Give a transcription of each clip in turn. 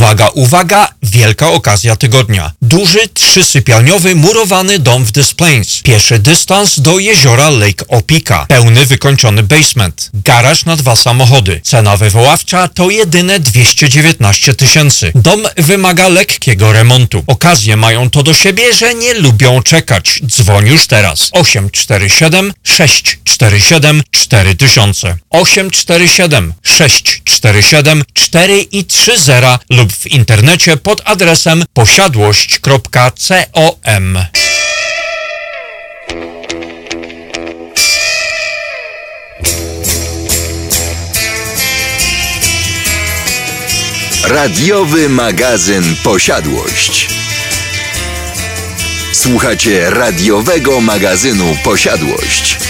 Uwaga, uwaga, wielka okazja tygodnia. Duży, trzysypialniowy, murowany dom w Des Plaines. Pieszy dystans do jeziora Lake Opika. Pełny, wykończony basement. Garaż na dwa samochody. Cena wywoławcza to jedyne 219 tysięcy. Dom wymaga lekkiego remontu. Okazje mają to do siebie, że nie lubią czekać. Dzwoń już teraz. 847 647 4000 847 647 4 i 30 lub w internecie pod adresem posiadłość.com. Radiowy magazyn Posiadłość. Słuchacie radiowego magazynu Posiadłość.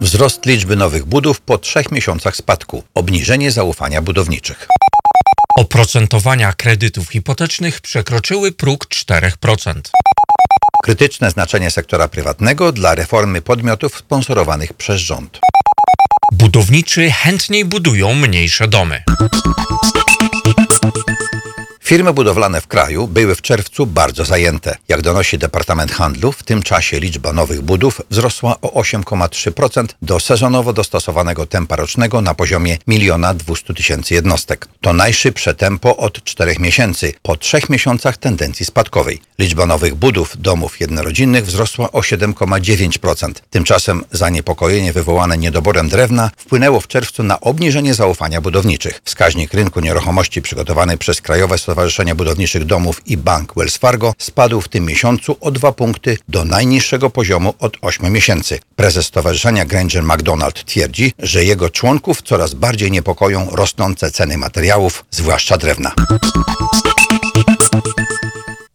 Wzrost liczby nowych budów po trzech miesiącach spadku. Obniżenie zaufania budowniczych. Oprocentowania kredytów hipotecznych przekroczyły próg 4%. Krytyczne znaczenie sektora prywatnego dla reformy podmiotów sponsorowanych przez rząd. Budowniczy chętniej budują mniejsze domy. Firmy budowlane w kraju były w czerwcu bardzo zajęte. Jak donosi Departament Handlu, w tym czasie liczba nowych budów wzrosła o 8,3% do sezonowo dostosowanego tempa rocznego na poziomie 1 200 tysięcy jednostek. To najszybsze tempo od czterech miesięcy, po trzech miesiącach tendencji spadkowej. Liczba nowych budów domów jednorodzinnych wzrosła o 7,9%. Tymczasem zaniepokojenie wywołane niedoborem drewna wpłynęło w czerwcu na obniżenie zaufania budowniczych. Wskaźnik rynku nieruchomości przygotowany przez Krajowe Budowniczych Domów i Bank Wells Fargo spadł w tym miesiącu o dwa punkty do najniższego poziomu od 8 miesięcy. Prezes Stowarzyszenia Granger McDonald twierdzi, że jego członków coraz bardziej niepokoją rosnące ceny materiałów, zwłaszcza drewna.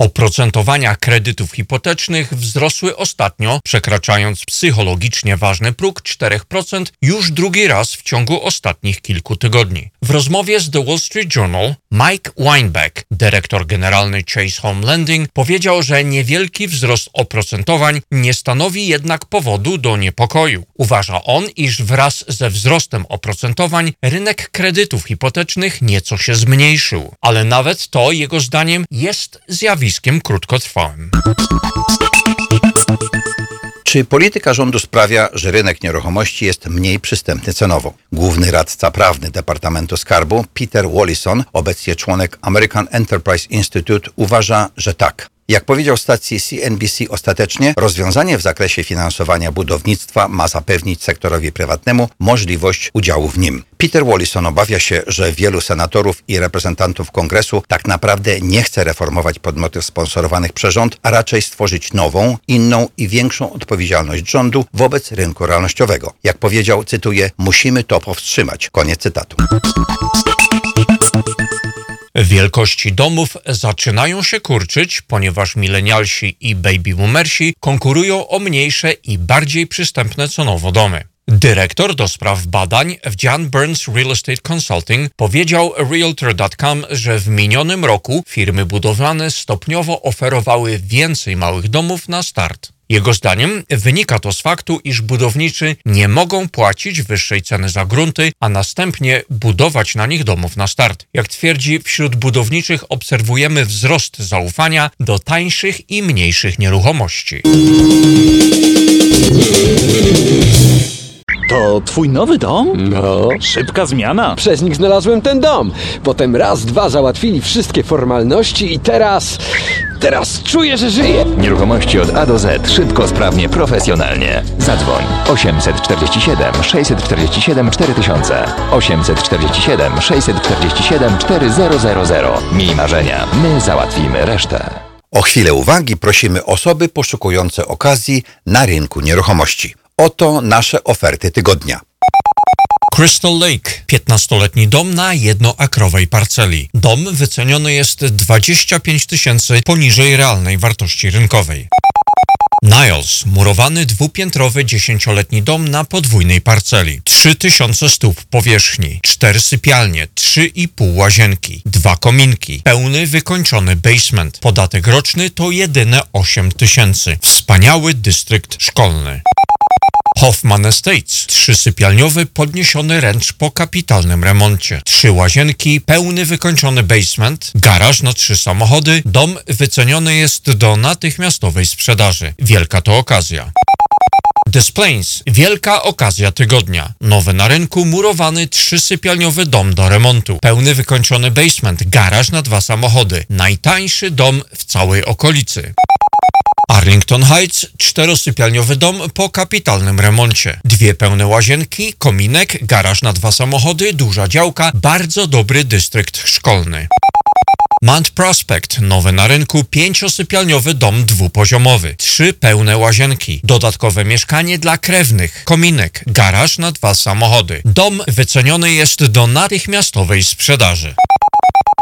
Oprocentowania kredytów hipotecznych wzrosły ostatnio, przekraczając psychologicznie ważny próg 4% już drugi raz w ciągu ostatnich kilku tygodni. W rozmowie z The Wall Street Journal Mike Weinbeck, dyrektor generalny Chase Home Lending, powiedział, że niewielki wzrost oprocentowań nie stanowi jednak powodu do niepokoju. Uważa on, iż wraz ze wzrostem oprocentowań rynek kredytów hipotecznych nieco się zmniejszył, ale nawet to jego zdaniem jest zjawiskiem krótkotrwałym. Czy polityka rządu sprawia, że rynek nieruchomości jest mniej przystępny cenowo? Główny radca prawny Departamentu Skarbu Peter Wallison, obecnie członek American Enterprise Institute, uważa, że tak. Jak powiedział stacji CNBC ostatecznie, rozwiązanie w zakresie finansowania budownictwa ma zapewnić sektorowi prywatnemu możliwość udziału w nim. Peter Wallison obawia się, że wielu senatorów i reprezentantów kongresu tak naprawdę nie chce reformować podmiotów sponsorowanych przez rząd, a raczej stworzyć nową, inną i większą odpowiedzialność rządu wobec rynku realnościowego. Jak powiedział, cytuję, musimy to powstrzymać. Koniec cytatu. Wielkości domów zaczynają się kurczyć, ponieważ milenialsi i baby boomersi konkurują o mniejsze i bardziej przystępne cenowo domy. Dyrektor do spraw badań w Jan Burns Real Estate Consulting powiedział Realtor.com, że w minionym roku firmy budowlane stopniowo oferowały więcej małych domów na start. Jego zdaniem wynika to z faktu, iż budowniczy nie mogą płacić wyższej ceny za grunty, a następnie budować na nich domów na start. Jak twierdzi, wśród budowniczych obserwujemy wzrost zaufania do tańszych i mniejszych nieruchomości. To twój nowy dom? No, Szybka zmiana. przez nich znalazłem ten dom. Potem raz, dwa załatwili wszystkie formalności i teraz... Teraz czuję, że żyję. Nieruchomości od A do Z. Szybko, sprawnie, profesjonalnie. Zadzwoń 847 647 4000 847 647 4000 Miej marzenia, my załatwimy resztę. O chwilę uwagi prosimy osoby poszukujące okazji na rynku nieruchomości. Oto nasze oferty tygodnia. Crystal Lake, 15-letni dom na jednoakrowej parceli. Dom wyceniony jest 25 tysięcy poniżej realnej wartości rynkowej. Niles, murowany dwupiętrowy dziesięcioletni dom na podwójnej parceli. 3000 stóp powierzchni, 4 sypialnie, 3,5 łazienki, dwa kominki, pełny wykończony basement. Podatek roczny to jedyne 8 tysięcy. Wspaniały dystrykt szkolny. Hoffman Estates, trzysypialniowy podniesiony ręcz po kapitalnym remoncie. Trzy łazienki, pełny wykończony basement, garaż na trzy samochody, dom wyceniony jest do natychmiastowej sprzedaży. Wielka to okazja. Desplains, wielka okazja tygodnia. Nowy na rynku, murowany trzysypialniowy dom do remontu. Pełny wykończony basement, garaż na dwa samochody. Najtańszy dom w całej okolicy. Arlington Heights, czterosypialniowy dom po kapitalnym remoncie. Dwie pełne łazienki, kominek, garaż na dwa samochody, duża działka, bardzo dobry dystrykt szkolny. Mount Prospect, nowy na rynku, pięciosypialniowy dom dwupoziomowy, trzy pełne łazienki, dodatkowe mieszkanie dla krewnych, kominek, garaż na dwa samochody. Dom wyceniony jest do natychmiastowej sprzedaży.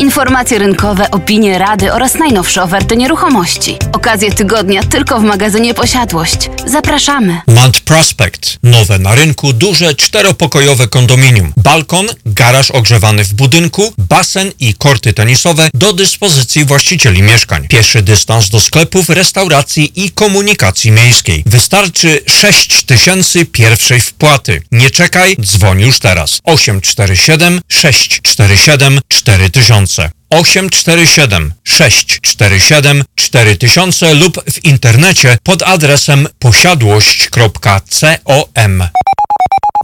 Informacje rynkowe, opinie, rady oraz najnowsze oferty nieruchomości. Okazje tygodnia tylko w magazynie Posiadłość. Zapraszamy. Mount Prospect. Nowe na rynku, duże czteropokojowe kondominium. Balkon, garaż ogrzewany w budynku, basen i korty tenisowe do dyspozycji właścicieli mieszkań. Pieszy dystans do sklepów, restauracji i komunikacji miejskiej. Wystarczy 6 tysięcy pierwszej wpłaty. Nie czekaj, dzwoń już teraz. 847 647 4000 847 647 4000 lub w internecie pod adresem posiadłość.com.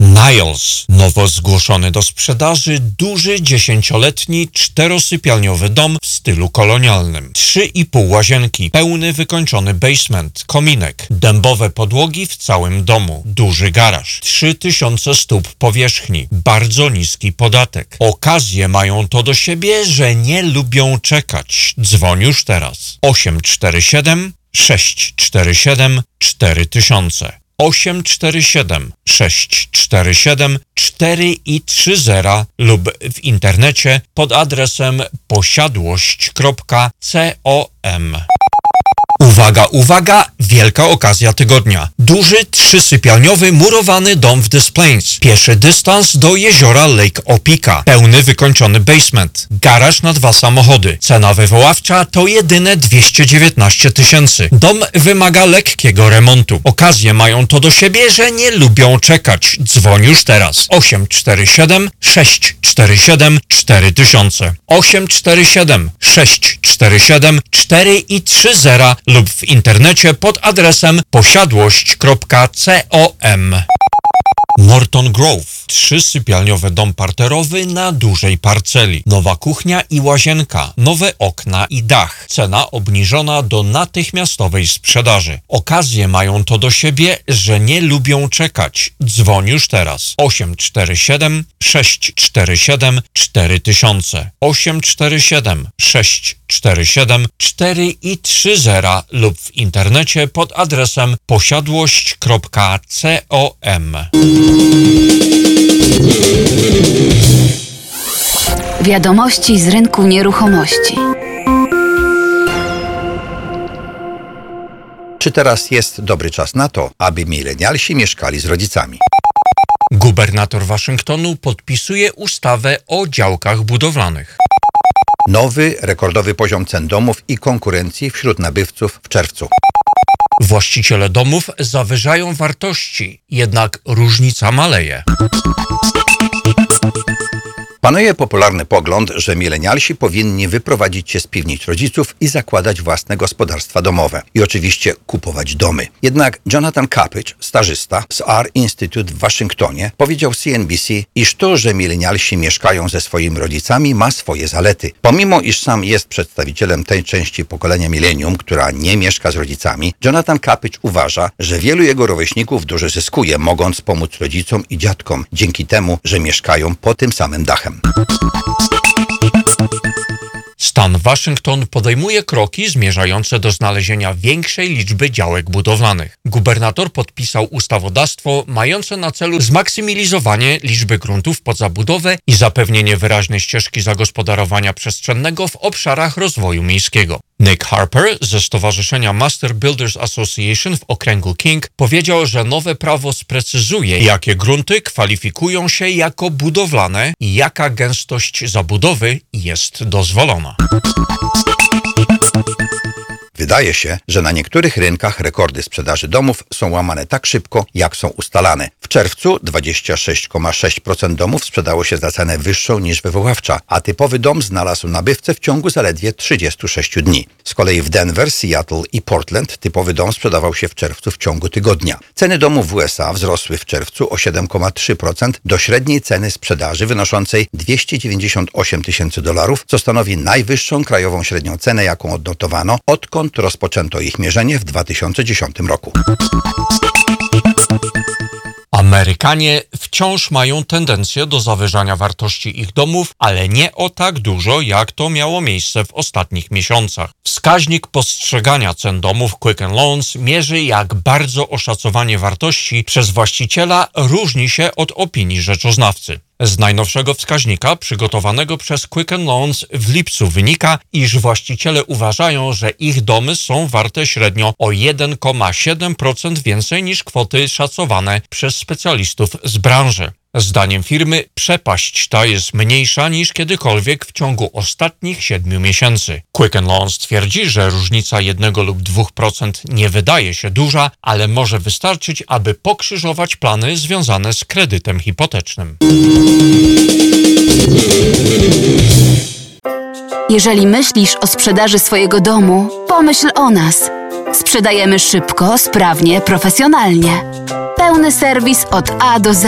Niles, nowo zgłoszony do sprzedaży, duży dziesięcioletni czterosypialniowy dom w stylu kolonialnym. Trzy i pół łazienki, pełny wykończony basement, kominek, dębowe podłogi w całym domu, duży garaż, 3000 stóp powierzchni, bardzo niski podatek. Okazje mają to do siebie, że nie lubią czekać. Dzwoń już teraz. 847 647 4000 847 647 4 i 30 lub w internecie pod adresem posiadłość.com. Uwaga, uwaga! Wielka okazja tygodnia. Duży, trzysypialniowy, murowany dom w Des Plains. Pieszy dystans do jeziora Lake Opika. Pełny, wykończony basement. Garaż na dwa samochody. Cena wywoławcza to jedyne 219 tysięcy. Dom wymaga lekkiego remontu. Okazje mają to do siebie, że nie lubią czekać. Dzwoń już teraz. 847 647 4000 847 647 4 i 30 lub w internecie pod adresem posiadłość.com. Morton Grove. Trzysypialniowy dom parterowy na dużej parceli. Nowa kuchnia i łazienka, nowe okna i dach. Cena obniżona do natychmiastowej sprzedaży. Okazje mają to do siebie, że nie lubią czekać. Dzwoń już teraz. 847 647 4000 847 647 4 i 30 lub w internecie pod adresem posiadłość.com. Wiadomości z rynku nieruchomości. Czy teraz jest dobry czas na to, aby milenialsi mieszkali z rodzicami? Gubernator Waszyngtonu podpisuje ustawę o działkach budowlanych. Nowy, rekordowy poziom cen domów i konkurencji wśród nabywców w czerwcu. Właściciele domów zawyżają wartości, jednak różnica maleje. Panuje popularny pogląd, że milenialsi powinni wyprowadzić się z piwnic rodziców i zakładać własne gospodarstwa domowe. I oczywiście kupować domy. Jednak Jonathan Capich, stażysta z R Institute w Waszyngtonie, powiedział CNBC, iż to, że milenialsi mieszkają ze swoimi rodzicami ma swoje zalety. Pomimo, iż sam jest przedstawicielem tej części pokolenia milenium, która nie mieszka z rodzicami, Jonathan Capich uważa, że wielu jego rówieśników dużo zyskuje, mogąc pomóc rodzicom i dziadkom, dzięki temu, że mieszkają pod tym samym dachem. FM. Stan Waszyngton podejmuje kroki zmierzające do znalezienia większej liczby działek budowlanych. Gubernator podpisał ustawodawstwo mające na celu zmaksymalizowanie liczby gruntów pod zabudowę i zapewnienie wyraźnej ścieżki zagospodarowania przestrzennego w obszarach rozwoju miejskiego. Nick Harper ze Stowarzyszenia Master Builders Association w okręgu King powiedział, że nowe prawo sprecyzuje, jakie grunty kwalifikują się jako budowlane i jaka gęstość zabudowy jest dozwolona. Мама. Wydaje się, że na niektórych rynkach rekordy sprzedaży domów są łamane tak szybko, jak są ustalane. W czerwcu 26,6% domów sprzedało się za cenę wyższą niż wywoławcza, a typowy dom znalazł nabywcę w ciągu zaledwie 36 dni. Z kolei w Denver, Seattle i Portland typowy dom sprzedawał się w czerwcu w ciągu tygodnia. Ceny domów w USA wzrosły w czerwcu o 7,3% do średniej ceny sprzedaży wynoszącej 298 tysięcy dolarów, co stanowi najwyższą krajową średnią cenę, jaką odnotowano, odkąd rozpoczęto ich mierzenie w 2010 roku. Amerykanie wciąż mają tendencję do zawyżania wartości ich domów, ale nie o tak dużo, jak to miało miejsce w ostatnich miesiącach. Wskaźnik postrzegania cen domów Quicken Loans mierzy, jak bardzo oszacowanie wartości przez właściciela różni się od opinii rzeczoznawcy. Z najnowszego wskaźnika przygotowanego przez Quicken Loans w lipcu wynika, iż właściciele uważają, że ich domy są warte średnio o 1,7% więcej niż kwoty szacowane przez specjalistów z branży. Zdaniem firmy przepaść ta jest mniejsza niż kiedykolwiek w ciągu ostatnich siedmiu miesięcy. Quicken Loans twierdzi, że różnica 1 lub 2% nie wydaje się duża, ale może wystarczyć, aby pokrzyżować plany związane z kredytem hipotecznym. Jeżeli myślisz o sprzedaży swojego domu, pomyśl o nas. Sprzedajemy szybko, sprawnie, profesjonalnie. Pełny serwis od A do Z.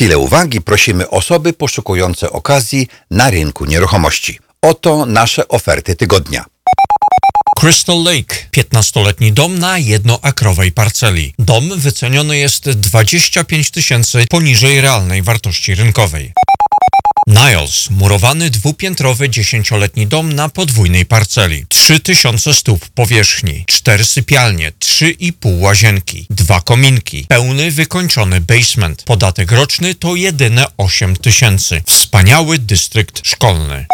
chwilę uwagi prosimy osoby poszukujące okazji na rynku nieruchomości. Oto nasze oferty tygodnia. Crystal Lake, 15-letni dom na jednoakrowej parceli. Dom wyceniony jest 25 tysięcy poniżej realnej wartości rynkowej. Niles, murowany dwupiętrowy dziesięcioletni dom na podwójnej parceli. 3000 stóp powierzchni, 4 sypialnie, 3,5 łazienki, dwa kominki, pełny wykończony basement. Podatek roczny to jedyne 8 tysięcy. Wspaniały dystrykt szkolny.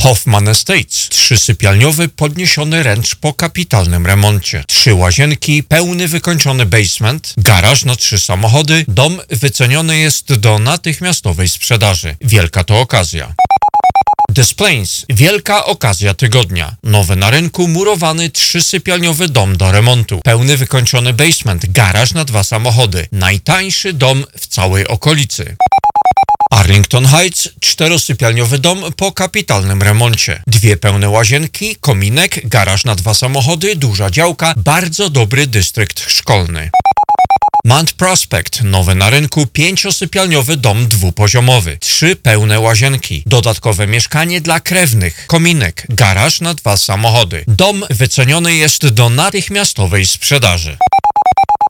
Hoffman Estates, trzysypialniowy podniesiony ręcz po kapitalnym remoncie. Trzy łazienki, pełny wykończony basement, garaż na trzy samochody, dom wyceniony jest do natychmiastowej sprzedaży. Wielka to okazja. Des Plains. Wielka okazja tygodnia. Nowy na rynku, murowany trzysypialniowy dom do remontu. Pełny wykończony basement, garaż na dwa samochody. Najtańszy dom w całej okolicy. Arlington Heights, czterosypialniowy dom po kapitalnym remoncie. Dwie pełne łazienki, kominek, garaż na dwa samochody, duża działka, bardzo dobry dystrykt szkolny. Mount Prospect, nowy na rynku, pięciosypialniowy dom dwupoziomowy, trzy pełne łazienki, dodatkowe mieszkanie dla krewnych, kominek, garaż na dwa samochody. Dom wyceniony jest do natychmiastowej sprzedaży.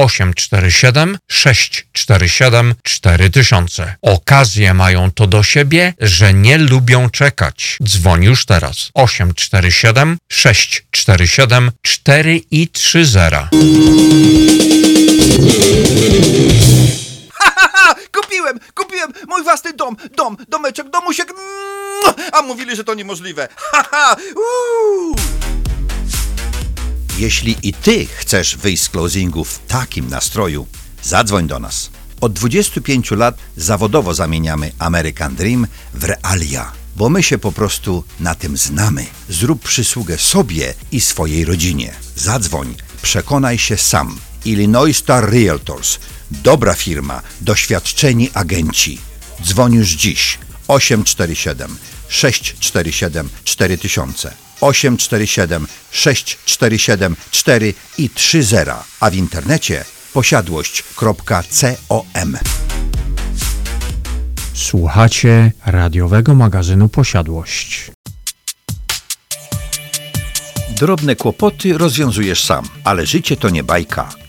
847 647 4000. Okazje mają to do siebie, że nie lubią czekać. Dzwoń już teraz. 847 647 4 i 30. Haha, kupiłem, kupiłem mój własny dom, dom, domeczek, domusiek. A mówili, że to niemożliwe. Haha, uuu. Jeśli i ty chcesz wyjść z closingu w takim nastroju, zadzwoń do nas. Od 25 lat zawodowo zamieniamy American Dream w realia, bo my się po prostu na tym znamy. Zrób przysługę sobie i swojej rodzinie. Zadzwoń, przekonaj się sam. Illinois Star Realtors. Dobra firma, doświadczeni agenci. Dzwoń już dziś 847 647 4000 847 647 4 i 30, a w internecie posiadłość.com. Słuchacie radiowego magazynu Posiadłość. Drobne kłopoty rozwiązujesz sam, ale życie to nie bajka.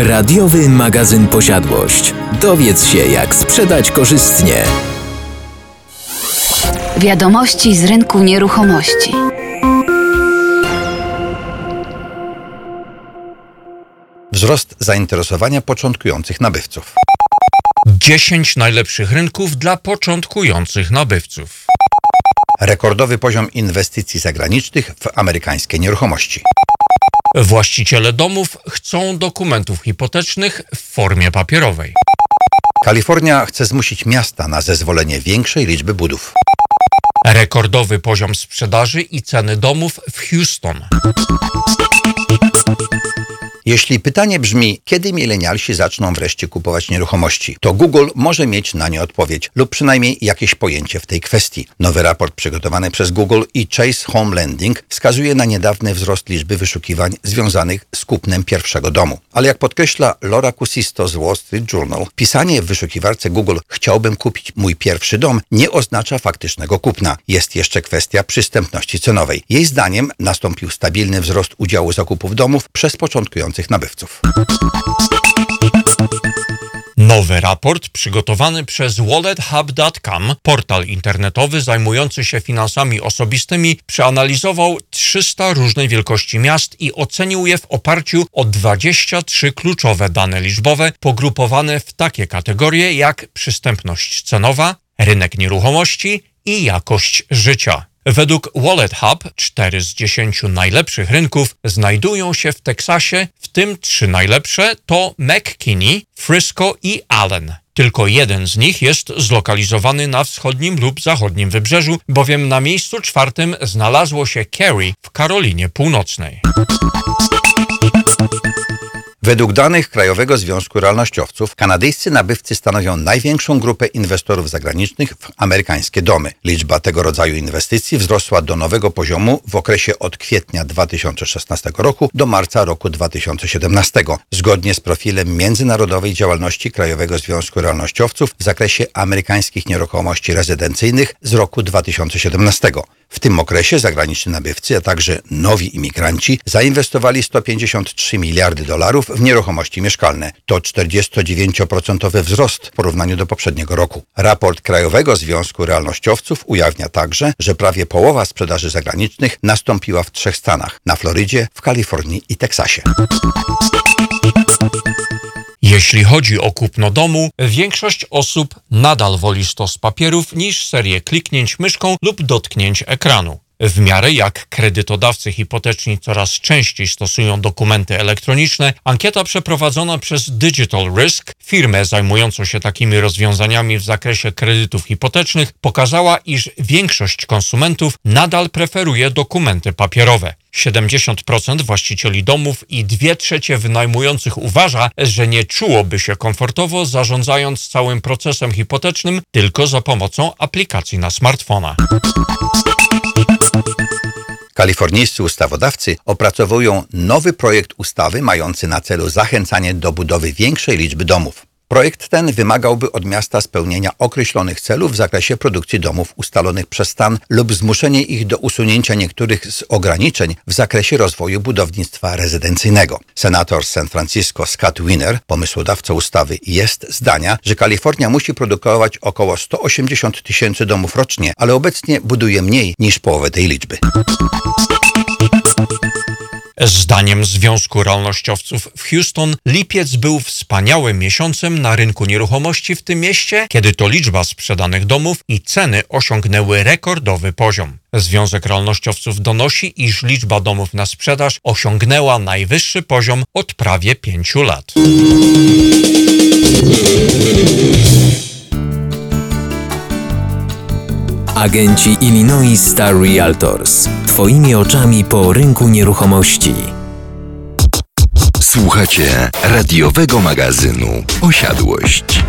Radiowy magazyn Posiadłość. Dowiedz się, jak sprzedać korzystnie. Wiadomości z rynku nieruchomości. Wzrost zainteresowania początkujących nabywców. 10 najlepszych rynków dla początkujących nabywców. Rekordowy poziom inwestycji zagranicznych w amerykańskie nieruchomości. Właściciele domów chcą dokumentów hipotecznych w formie papierowej. Kalifornia chce zmusić miasta na zezwolenie większej liczby budów. Rekordowy poziom sprzedaży i ceny domów w Houston. Jeśli pytanie brzmi, kiedy milenialsi zaczną wreszcie kupować nieruchomości, to Google może mieć na nie odpowiedź lub przynajmniej jakieś pojęcie w tej kwestii. Nowy raport przygotowany przez Google i Chase Home Lending wskazuje na niedawny wzrost liczby wyszukiwań związanych z kupnem pierwszego domu. Ale jak podkreśla Laura Cusisto z Wall Street Journal, pisanie w wyszukiwarce Google chciałbym kupić mój pierwszy dom nie oznacza faktycznego kupna. Jest jeszcze kwestia przystępności cenowej. Jej zdaniem nastąpił stabilny wzrost udziału zakupów domów przez początkujących nabywców. Nowy raport przygotowany przez wallethub.com, portal internetowy zajmujący się finansami osobistymi, przeanalizował 300 różnej wielkości miast i ocenił je w oparciu o 23 kluczowe dane liczbowe pogrupowane w takie kategorie jak przystępność cenowa, rynek nieruchomości i jakość życia. Według Wallet Hub 4 z 10 najlepszych rynków znajdują się w Teksasie, w tym trzy najlepsze to McKinney, Frisco i Allen. Tylko jeden z nich jest zlokalizowany na wschodnim lub zachodnim wybrzeżu, bowiem na miejscu czwartym znalazło się Cary w Karolinie Północnej. Według danych Krajowego Związku Realnościowców, kanadyjscy nabywcy stanowią największą grupę inwestorów zagranicznych w amerykańskie domy. Liczba tego rodzaju inwestycji wzrosła do nowego poziomu w okresie od kwietnia 2016 roku do marca roku 2017, zgodnie z profilem międzynarodowej działalności Krajowego Związku Realnościowców w zakresie amerykańskich nieruchomości rezydencyjnych z roku 2017. W tym okresie zagraniczni nabywcy, a także nowi imigranci zainwestowali 153 miliardy dolarów w nieruchomości mieszkalne. To 49% wzrost w porównaniu do poprzedniego roku. Raport Krajowego Związku Realnościowców ujawnia także, że prawie połowa sprzedaży zagranicznych nastąpiła w trzech stanach: na Florydzie, w Kalifornii i Teksasie. Jeśli chodzi o kupno domu, większość osób nadal woli stos papierów niż serię kliknięć myszką lub dotknięć ekranu. W miarę jak kredytodawcy hipoteczni coraz częściej stosują dokumenty elektroniczne, ankieta przeprowadzona przez Digital Risk, firmę zajmującą się takimi rozwiązaniami w zakresie kredytów hipotecznych, pokazała, iż większość konsumentów nadal preferuje dokumenty papierowe. 70% właścicieli domów i 2 trzecie wynajmujących uważa, że nie czułoby się komfortowo zarządzając całym procesem hipotecznym tylko za pomocą aplikacji na smartfona. Kalifornijscy ustawodawcy opracowują nowy projekt ustawy mający na celu zachęcanie do budowy większej liczby domów. Projekt ten wymagałby od miasta spełnienia określonych celów w zakresie produkcji domów ustalonych przez stan lub zmuszenie ich do usunięcia niektórych z ograniczeń w zakresie rozwoju budownictwa rezydencyjnego. Senator San Francisco Scott Wiener, pomysłodawca ustawy, jest zdania, że Kalifornia musi produkować około 180 tysięcy domów rocznie, ale obecnie buduje mniej niż połowę tej liczby. Zdaniem Związku Realnościowców w Houston lipiec był wspaniałym miesiącem na rynku nieruchomości w tym mieście, kiedy to liczba sprzedanych domów i ceny osiągnęły rekordowy poziom. Związek Realnościowców donosi, iż liczba domów na sprzedaż osiągnęła najwyższy poziom od prawie pięciu lat. Agenci Illinois Star Realtors. Twoimi oczami po rynku nieruchomości. Słuchacie radiowego magazynu Posiadłość.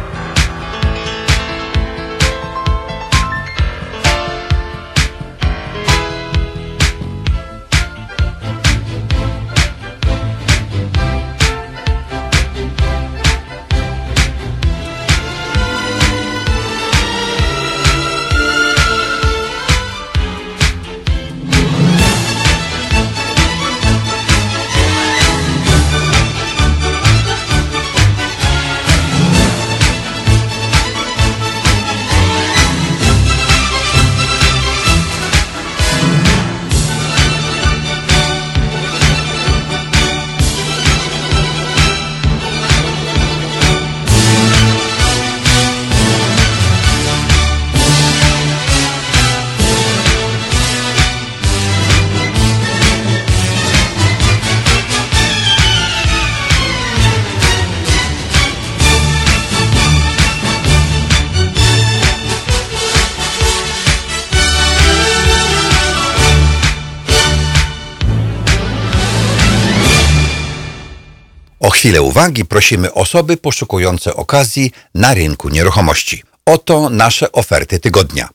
Chwilę uwagi prosimy osoby poszukujące okazji na rynku nieruchomości. Oto nasze oferty tygodnia.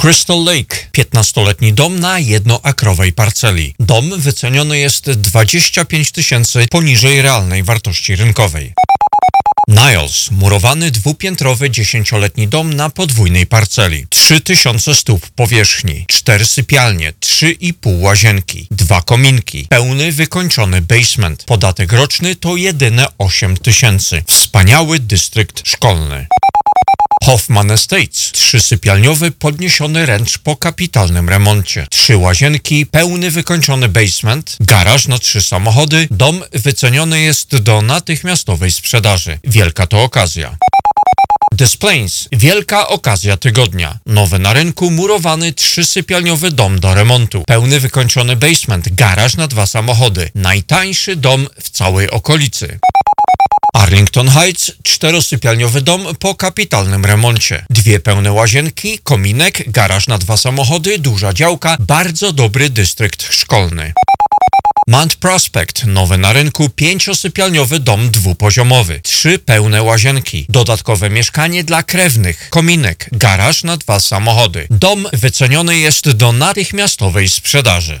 Crystal Lake, 15-letni dom na jednoakrowej parceli. Dom wyceniony jest 25 tysięcy poniżej realnej wartości rynkowej. Niles, murowany dwupiętrowy dziesięcioletni dom na podwójnej parceli. 3000 stóp powierzchni, 4 sypialnie, 3,5 łazienki, dwa kominki, pełny wykończony basement. Podatek roczny to jedyne 8 tysięcy. Wspaniały dystrykt szkolny. Hoffman Estates, trzysypialniowy podniesiony ręcz po kapitalnym remoncie. Trzy łazienki, pełny wykończony basement, garaż na trzy samochody, dom wyceniony jest do natychmiastowej sprzedaży. Wielka to okazja. Displays. Wielka okazja tygodnia. Nowy na rynku, murowany trzysypialniowy dom do remontu. Pełny wykończony basement, garaż na dwa samochody. Najtańszy dom w całej okolicy. Arlington Heights, czterosypialniowy dom po kapitalnym remoncie. Dwie pełne łazienki, kominek, garaż na dwa samochody, duża działka, bardzo dobry dystrykt szkolny. Mount Prospect, nowy na rynku, pięciosypialniowy dom dwupoziomowy, trzy pełne łazienki, dodatkowe mieszkanie dla krewnych, kominek, garaż na dwa samochody. Dom wyceniony jest do natychmiastowej sprzedaży.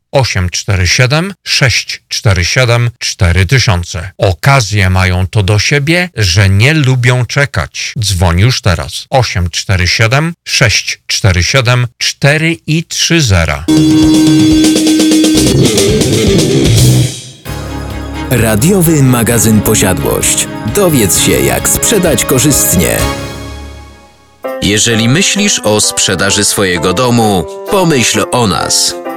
847 647 4000. Okazje mają to do siebie, że nie lubią czekać. Dzwoń już teraz. 847 647 4 i 30. Radiowy magazyn Posiadłość. Dowiedz się, jak sprzedać korzystnie. Jeżeli myślisz o sprzedaży swojego domu, pomyśl o nas.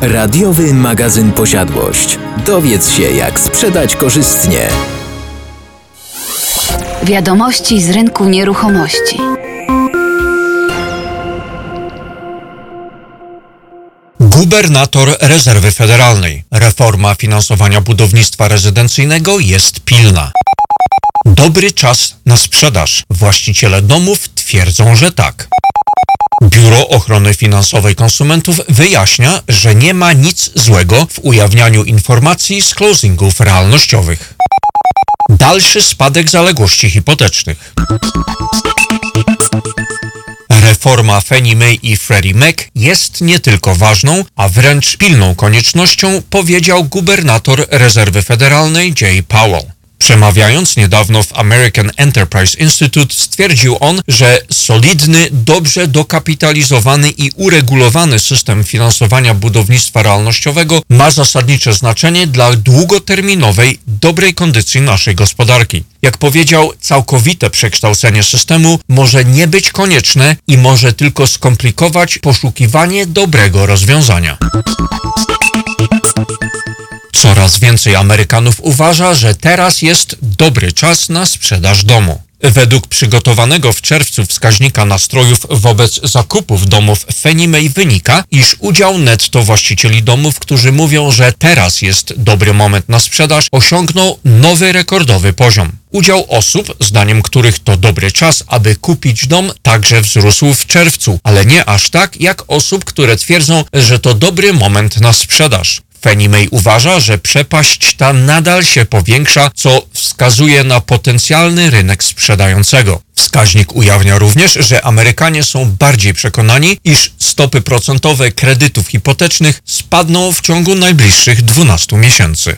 Radiowy magazyn Posiadłość. Dowiedz się, jak sprzedać korzystnie. Wiadomości z rynku nieruchomości. Gubernator Rezerwy Federalnej. Reforma finansowania budownictwa rezydencyjnego jest pilna. Dobry czas na sprzedaż. Właściciele domów twierdzą, że tak. Biuro Ochrony Finansowej Konsumentów wyjaśnia, że nie ma nic złego w ujawnianiu informacji z closingów realnościowych. Dalszy spadek zaległości hipotecznych. Reforma Fannie Mae i Freddie Mac jest nie tylko ważną, a wręcz pilną koniecznością, powiedział gubernator Rezerwy Federalnej Jay Powell. Przemawiając niedawno w American Enterprise Institute, stwierdził on, że solidny, dobrze dokapitalizowany i uregulowany system finansowania budownictwa realnościowego ma zasadnicze znaczenie dla długoterminowej, dobrej kondycji naszej gospodarki. Jak powiedział, całkowite przekształcenie systemu może nie być konieczne i może tylko skomplikować poszukiwanie dobrego rozwiązania. Coraz więcej Amerykanów uważa, że teraz jest dobry czas na sprzedaż domu. Według przygotowanego w czerwcu wskaźnika nastrojów wobec zakupów domów Fannie Mae wynika, iż udział netto właścicieli domów, którzy mówią, że teraz jest dobry moment na sprzedaż, osiągnął nowy rekordowy poziom. Udział osób, zdaniem których to dobry czas, aby kupić dom, także wzrósł w czerwcu, ale nie aż tak jak osób, które twierdzą, że to dobry moment na sprzedaż. Fannie Mae uważa, że przepaść ta nadal się powiększa, co wskazuje na potencjalny rynek sprzedającego. Wskaźnik ujawnia również, że Amerykanie są bardziej przekonani, iż stopy procentowe kredytów hipotecznych spadną w ciągu najbliższych 12 miesięcy.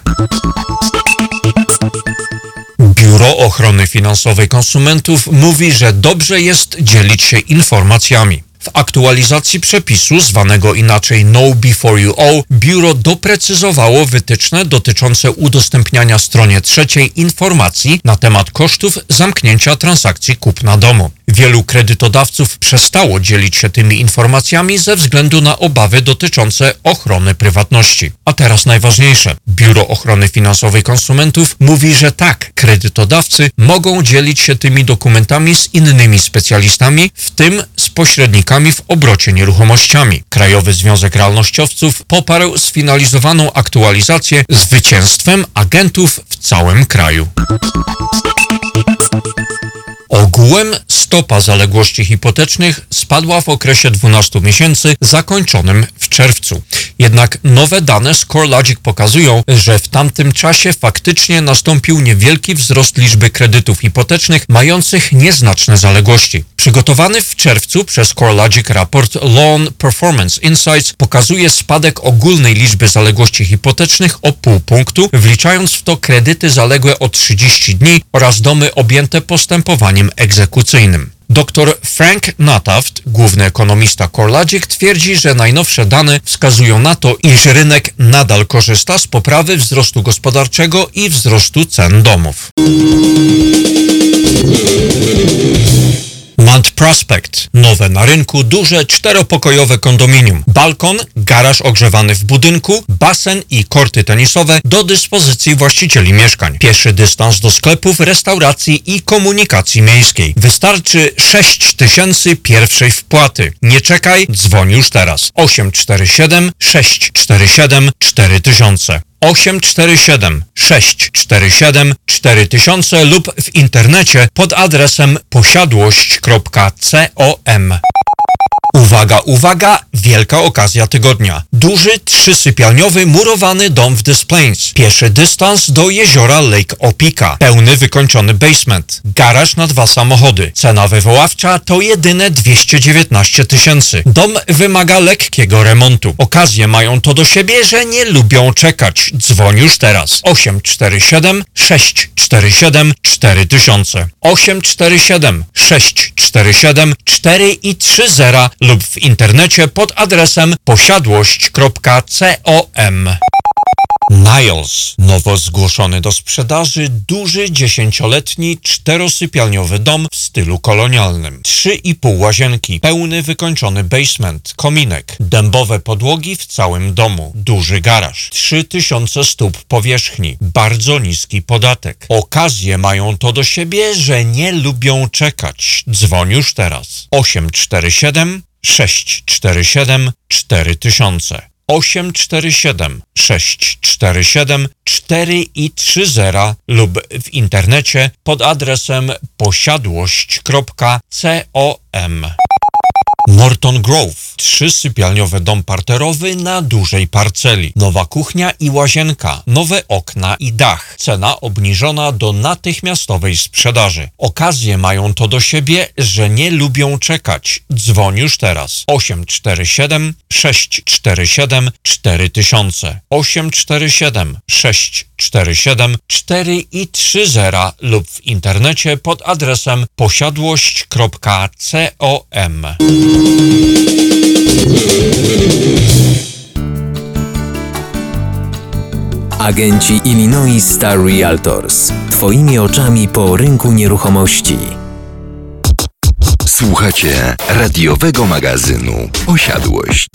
Biuro Ochrony Finansowej Konsumentów mówi, że dobrze jest dzielić się informacjami. Aktualizacji przepisu, zwanego inaczej Know Before You Owe, biuro doprecyzowało wytyczne dotyczące udostępniania stronie trzeciej informacji na temat kosztów zamknięcia transakcji kupna domu. Wielu kredytodawców przestało dzielić się tymi informacjami ze względu na obawy dotyczące ochrony prywatności. A teraz najważniejsze. Biuro Ochrony Finansowej Konsumentów mówi, że tak, kredytodawcy mogą dzielić się tymi dokumentami z innymi specjalistami, w tym z pośrednikami w obrocie nieruchomościami. Krajowy Związek Realnościowców poparł sfinalizowaną aktualizację zwycięstwem agentów w całym kraju. Ogółem stopa zaległości hipotecznych spadła w okresie 12 miesięcy zakończonym w czerwcu. Jednak nowe dane z CoreLogic pokazują, że w tamtym czasie faktycznie nastąpił niewielki wzrost liczby kredytów hipotecznych mających nieznaczne zaległości. Przygotowany w czerwcu przez CoreLogic raport Loan Performance Insights pokazuje spadek ogólnej liczby zaległości hipotecznych o pół punktu, wliczając w to kredyty zaległe o 30 dni oraz domy objęte postępowaniem egzekucyjnym. Dr Frank Nataft, główny ekonomista CoreLogic, twierdzi, że najnowsze dane wskazują na to, iż rynek nadal korzysta z poprawy wzrostu gospodarczego i wzrostu cen domów. Mount Prospect. Nowe na rynku, duże czteropokojowe kondominium. Balkon, garaż ogrzewany w budynku, basen i korty tenisowe do dyspozycji właścicieli mieszkań. Pieszy dystans do sklepów, restauracji i komunikacji miejskiej. Wystarczy 6 tysięcy pierwszej wpłaty. Nie czekaj, dzwoń już teraz. 847 647 4000. 847 647 4000 lub w internecie pod adresem posiadłość.com. Uwaga, uwaga, wielka okazja tygodnia. Duży, trzysypialniowy, murowany dom w Des Plains. Pieszy dystans do jeziora Lake Opika. Pełny, wykończony basement. Garaż na dwa samochody. Cena wywoławcza to jedyne 219 tysięcy. Dom wymaga lekkiego remontu. Okazje mają to do siebie, że nie lubią czekać. Dzwoń już teraz. 847 647 4000 847 647 4 i 30 lub w internecie pod adresem posiadłość.com. Niles, nowo zgłoszony do sprzedaży, duży dziesięcioletni czterosypialniowy dom w stylu kolonialnym. Trzy i pół łazienki, pełny wykończony basement, kominek, dębowe podłogi w całym domu, duży garaż, 3000 stóp powierzchni, bardzo niski podatek. Okazje mają to do siebie, że nie lubią czekać. Dzwoń już teraz. 847 647 4000 847 647 4 i 30 lub w internecie pod adresem posiadłość.com. Morton Grove. Trzysypialniowy dom parterowy na dużej parceli. Nowa kuchnia i łazienka. Nowe okna i dach. Cena obniżona do natychmiastowej sprzedaży. Okazje mają to do siebie, że nie lubią czekać. Dzwoń już teraz. 847 647 4000 847 647 4 i 30 lub w internecie pod adresem posiadłość.com. Agenci Illinois Star Realtors. Twoimi oczami po rynku nieruchomości. Słuchacie radiowego magazynu Osiadłość.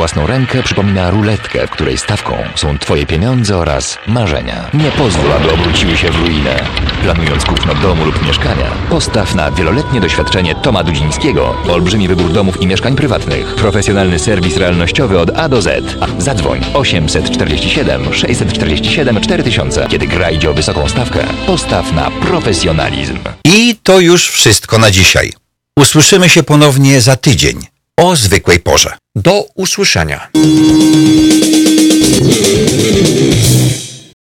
Własną rękę przypomina ruletkę, w której stawką są Twoje pieniądze oraz marzenia. Nie pozwól, aby obróciły się w ruinę. Planując kupno domu lub mieszkania, postaw na wieloletnie doświadczenie Toma Dudzińskiego, olbrzymi wybór domów i mieszkań prywatnych, profesjonalny serwis realnościowy od A do Z. Zadzwoń 847 647 4000. Kiedy gra idzie o wysoką stawkę, postaw na profesjonalizm. I to już wszystko na dzisiaj. Usłyszymy się ponownie za tydzień o zwykłej porze. Do usłyszenia.